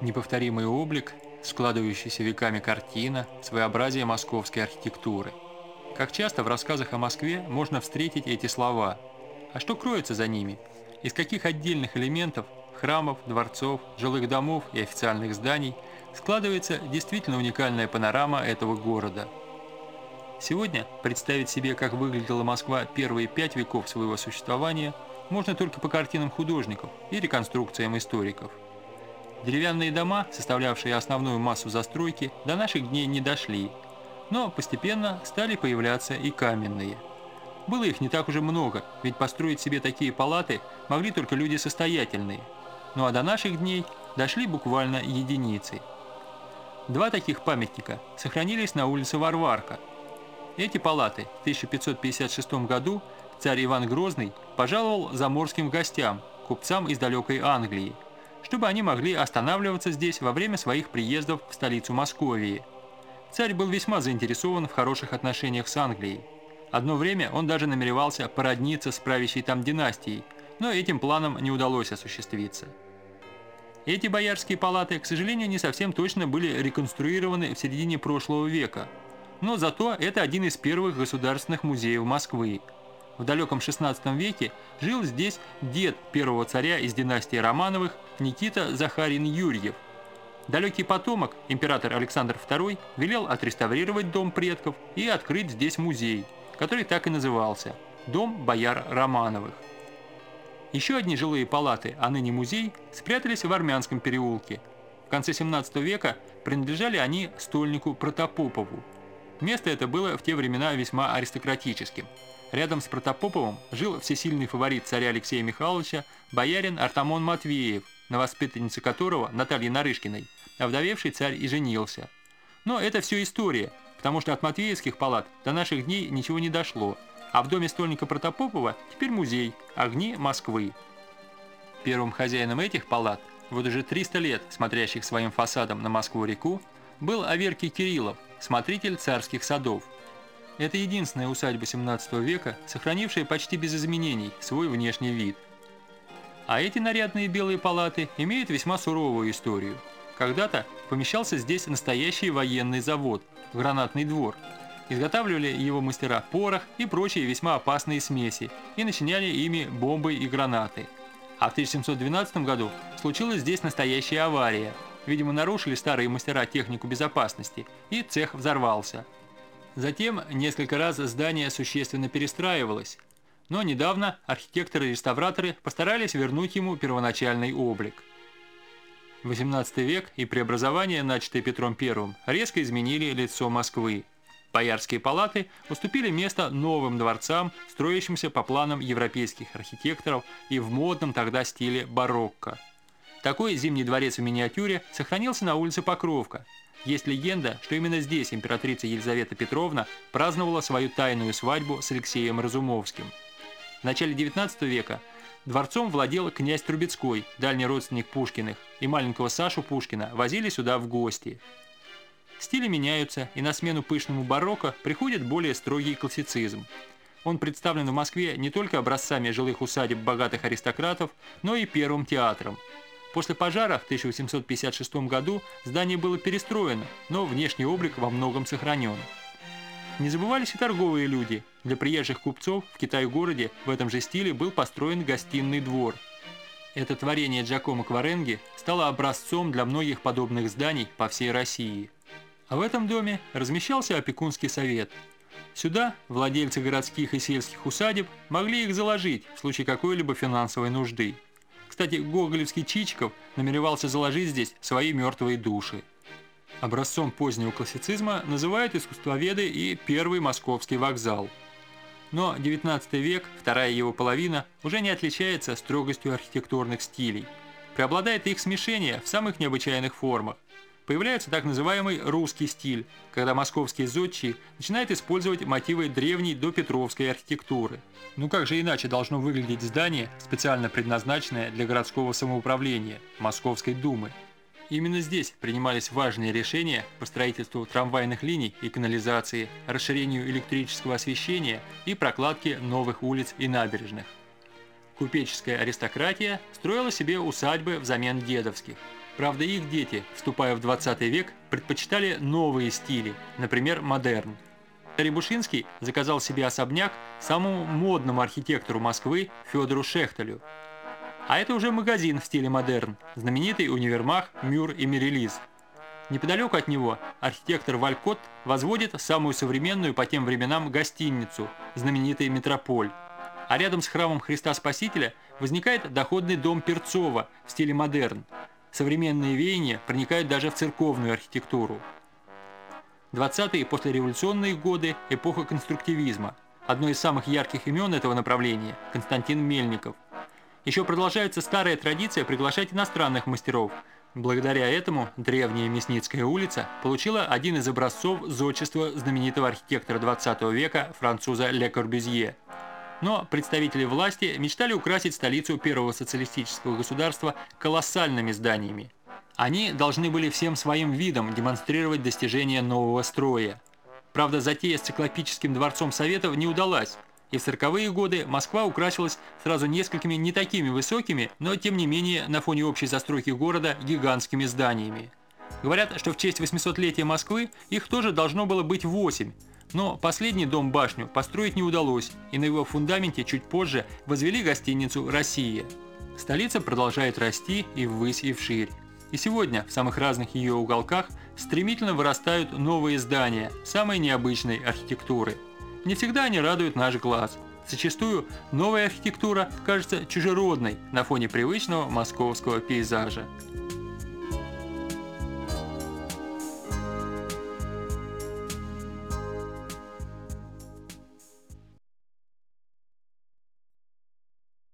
Неповторимый облик, складывающийся веками картина, своеобразие московской архитектуры. Как часто в рассказах о Москве можно встретить эти слова. А что кроется за ними? Из каких отдельных элементов, храмов, дворцов, жилых домов и официальных зданий складывается действительно уникальная панорама этого города – Сегодня представить себе, как выглядела Москва первые пять веков своего существования, можно только по картинам художников и реконструкциям историков. Деревянные дома, составлявшие основную массу застройки, до наших дней не дошли, но постепенно стали появляться и каменные. Было их не так уже много, ведь построить себе такие палаты могли только люди состоятельные. Ну а до наших дней дошли буквально единицы. Два таких памятника сохранились на улице Варварка – эти палаты в 1556 году царь Иван Грозный пожаловал заморским гостям, купцам из далекой Англии, чтобы они могли останавливаться здесь во время своих приездов в столицу Московии. Царь был весьма заинтересован в хороших отношениях с Англией. Одно время он даже намеревался породниться с правящей там династией, но этим планом не удалось осуществиться. Эти боярские палаты, к сожалению, не совсем точно были реконструированы в середине прошлого века – но зато это один из первых государственных музеев Москвы. В далеком 16 веке жил здесь дед первого царя из династии Романовых Никита Захарин Юрьев. Далекий потомок, император Александр II, велел отреставрировать дом предков и открыть здесь музей, который так и назывался – Дом бояр Романовых. Еще одни жилые палаты, а ныне музей, спрятались в Армянском переулке. В конце 17 века принадлежали они стольнику Протопопову, Место это было в те времена весьма аристократическим. Рядом с Протопоповым жил всесильный фаворит царя Алексея Михайловича, боярин Артамон Матвеев, на воспитаннице которого, Наталье Нарышкиной, овдовевший царь и женился. Но это все история, потому что от Матвеевских палат до наших дней ничего не дошло, а в доме стольника Протопопова теперь музей «Огни Москвы». Первым хозяином этих палат, вот уже 300 лет смотрящих своим фасадом на Москву-реку, был Аверкий Кириллов – смотритель царских садов. Это единственная усадьба 17 века, сохранившая почти без изменений свой внешний вид. А эти нарядные белые палаты имеют весьма суровую историю. Когда-то помещался здесь настоящий военный завод, гранатный двор. Изготавливали его мастера порох и прочие весьма опасные смеси и начиняли ими бомбы и гранаты. А в 1712 году случилась здесь настоящая авария – Видимо, нарушили старые мастера технику безопасности, и цех взорвался. Затем несколько раз здание существенно перестраивалось, но недавно архитекторы-реставраторы постарались вернуть ему первоначальный облик. 18 век и преобразования, начатые Петром I, резко изменили лицо Москвы. Боярские палаты уступили место новым дворцам, строящимся по планам европейских архитекторов и в модном тогда стиле барокко – такой зимний дворец в миниатюре сохранился на улице Покровка. Есть легенда, что именно здесь императрица Елизавета Петровна праздновала свою тайную свадьбу с Алексеем Разумовским. В начале 19 века дворцом владел князь Трубецкой, дальний родственник Пушкиных, и маленького Сашу Пушкина возили сюда в гости. Стили меняются, и на смену пышному барокко приходит более строгий классицизм. Он представлен в Москве не только образцами жилых усадеб богатых аристократов, но и первым театром – После пожара в 1856 году здание было перестроено, но внешний облик во многом сохранен. Не забывались и торговые люди. Для приезжих купцов в Китай-городе в этом же стиле был построен гостиный двор. Это творение Джакомо Кваренги стало образцом для многих подобных зданий по всей России. А в этом доме размещался опекунский совет. Сюда владельцы городских и сельских усадеб могли их заложить в случае какой-либо финансовой нужды. Кстати, гоголевский Чичиков намеревался заложить здесь свои мертвые души. Образцом позднего классицизма называют искусствоведы и первый московский вокзал. Но 19 век, вторая его половина, уже не отличается строгостью архитектурных стилей. Преобладает их смешение в самых необычайных формах появляется так называемый русский стиль, когда московские зодчие начинают использовать мотивы древней до Петровской архитектуры. Ну как же иначе должно выглядеть здание, специально предназначенное для городского самоуправления, Московской Думы? Именно здесь принимались важные решения по строительству трамвайных линий и канализации, расширению электрического освещения и прокладке новых улиц и набережных. Купеческая аристократия строила себе усадьбы взамен дедовских – Правда, их дети, вступая в 20 век, предпочитали новые стили, например, модерн. Рябушинский заказал себе особняк самому модному архитектору Москвы Федору Шехтелю. А это уже магазин в стиле модерн, знаменитый универмаг Мюр и Мерилиз. Неподалеку от него архитектор Валькот возводит самую современную по тем временам гостиницу, знаменитый Метрополь. А рядом с храмом Христа Спасителя возникает доходный дом Перцова в стиле модерн. Современные веяния проникают даже в церковную архитектуру. 20-е послереволюционные годы – эпоха конструктивизма. Одно из самых ярких имен этого направления – Константин Мельников. Еще продолжается старая традиция приглашать иностранных мастеров. Благодаря этому древняя Мясницкая улица получила один из образцов зодчества знаменитого архитектора 20 века француза Ле Корбюзье. Но представители власти мечтали украсить столицу первого социалистического государства колоссальными зданиями – они должны были всем своим видом демонстрировать достижения нового строя. Правда, затея с циклопическим дворцом Советов не удалась, и в 40-е годы Москва украсилась сразу несколькими не такими высокими, но тем не менее на фоне общей застройки города гигантскими зданиями. Говорят, что в честь 800-летия Москвы их тоже должно было быть 8, но последний дом-башню построить не удалось, и на его фундаменте чуть позже возвели гостиницу «Россия». Столица продолжает расти и ввысь, и вширь. И сегодня в самых разных ее уголках стремительно вырастают новые здания самой необычной архитектуры. Не всегда они радуют наш глаз. Зачастую новая архитектура кажется чужеродной на фоне привычного московского пейзажа.